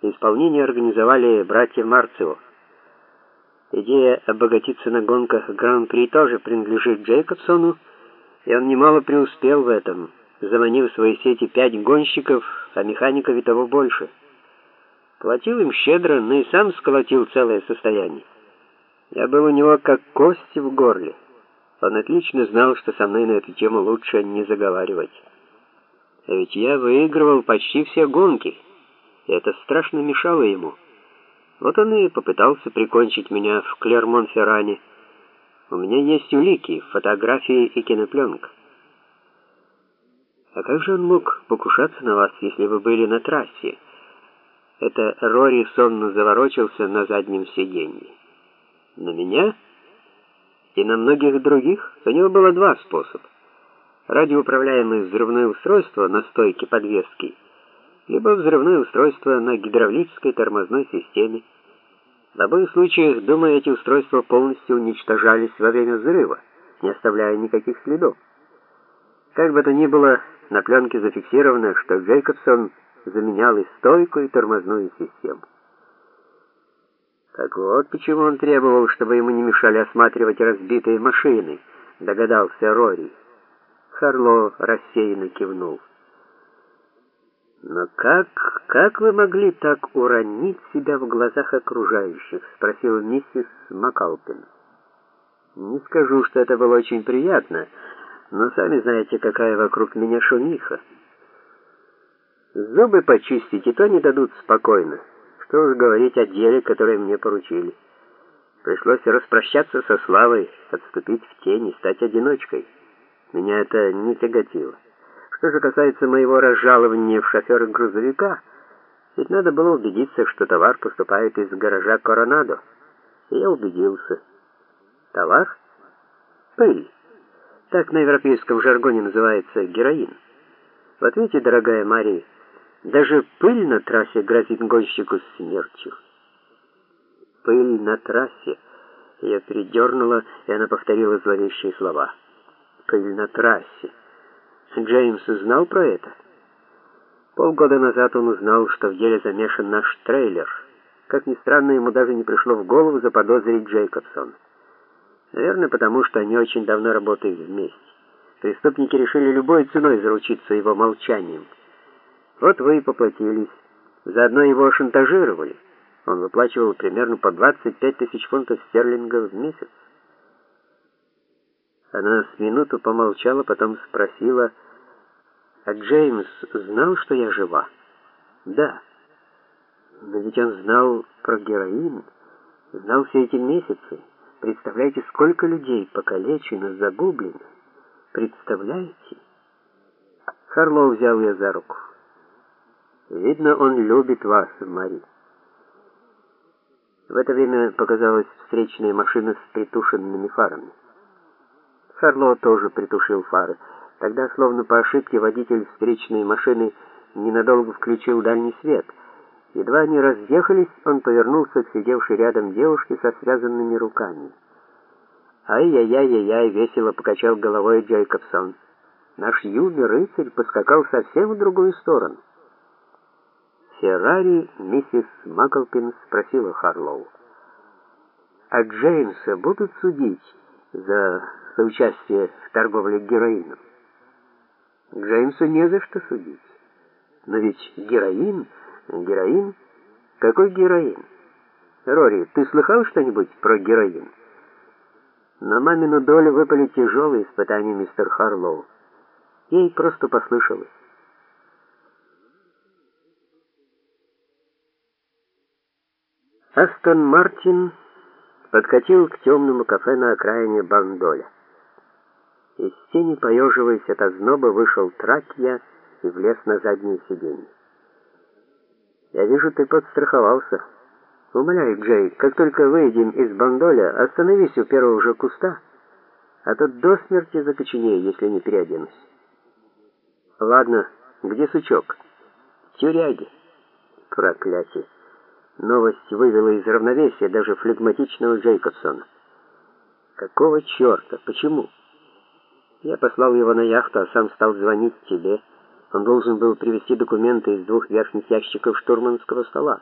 Исполнение организовали братья Марцио. Идея обогатиться на гонках Гран-при тоже принадлежит Джейкобсону, и он немало преуспел в этом, заманив в свои сети пять гонщиков, а механиков и того больше. Платил им щедро, но и сам сколотил целое состояние. Я был у него как кость в горле. Он отлично знал, что со мной на эту тему лучше не заговаривать. А ведь я выигрывал почти все гонки это страшно мешало ему. Вот он и попытался прикончить меня в Клермон-Ферране. У меня есть улики, фотографии и кинопленка. А как же он мог покушаться на вас, если вы были на трассе? Это Рори сонно заворочился на заднем сиденье. На меня и на многих других у него было два способа. Радиоуправляемое взрывное устройство на стойке подвески — либо взрывное устройство на гидравлической тормозной системе. В обоих случаях, думаю, эти устройства полностью уничтожались во время взрыва, не оставляя никаких следов. Как бы то ни было, на пленке зафиксировано, что Джейкобсон заменял и стойку, и тормозную систему. Так вот, почему он требовал, чтобы ему не мешали осматривать разбитые машины, догадался Рори. Харло рассеянно кивнул. «Но как, как вы могли так уронить себя в глазах окружающих?» — спросила миссис Макалпин. «Не скажу, что это было очень приятно, но сами знаете, какая вокруг меня шумиха. Зубы почистить и то не дадут спокойно. Что уж говорить о деле, которое мне поручили. Пришлось распрощаться со славой, отступить в тень и стать одиночкой. Меня это не тяготило». Что же касается моего разжалования в шофера грузовика, ведь надо было убедиться, что товар поступает из гаража Коронадо. И я убедился. Товар? Пыль. Так на европейском жаргоне называется героин. В ответе, дорогая Мария, даже пыль на трассе грозит гонщику смертью. Пыль на трассе. Я передернула, и она повторила зловещие слова. Пыль на трассе. Джеймс знал про это? Полгода назад он узнал, что в деле замешан наш трейлер. Как ни странно, ему даже не пришло в голову заподозрить Джейкобсон. Наверное, потому что они очень давно работают вместе. Преступники решили любой ценой заручиться его молчанием. Вот вы и поплатились. Заодно его шантажировали. Он выплачивал примерно по 25 тысяч фунтов стерлингов в месяц. Она с минуту помолчала, потом спросила, «А Джеймс знал, что я жива?» «Да». «Но ведь он знал про героин, знал все эти месяцы. Представляете, сколько людей покалечено, загублено? Представляете?» Харлоу взял ее за руку. «Видно, он любит вас, Мари». В это время показалась встречная машина с притушенными фарами. Харло тоже притушил фары. Тогда, словно по ошибке, водитель встречной машины ненадолго включил дальний свет. Едва они разъехались, он повернулся к сидевшей рядом девушке со связанными руками. «Ай-яй-яй-яй-яй!» — весело покачал головой Джейкобсон. Наш юный рыцарь поскакал совсем в другую сторону. Феррари миссис Маклпин спросила Харлоу. «А Джеймса будут судить за соучастие в торговле героином. Джеймсу не за что судить. Но ведь героин, героин, какой героин? Рори, ты слыхал что-нибудь про героин? На мамину долю выпали тяжелые испытания, мистер Харлоу. Ей просто послышалось. Астон Мартин подкатил к темному кафе на окраине Бандоля. Из тени, поеживаясь от озноба, вышел Тракья и влез на заднее сиденье. «Я вижу, ты подстраховался. Умоляю, Джей, как только выйдем из Бандоля, остановись у первого же куста, а то до смерти закоченею, если не переоденусь». «Ладно, где сучок?» «В тюряге». «Проклятие!» Новость вывела из равновесия даже флегматичного Джейкобсона. «Какого черта? Почему?» Я послал его на яхту, а сам стал звонить тебе. Он должен был привезти документы из двух верхних ящиков штурманского стола.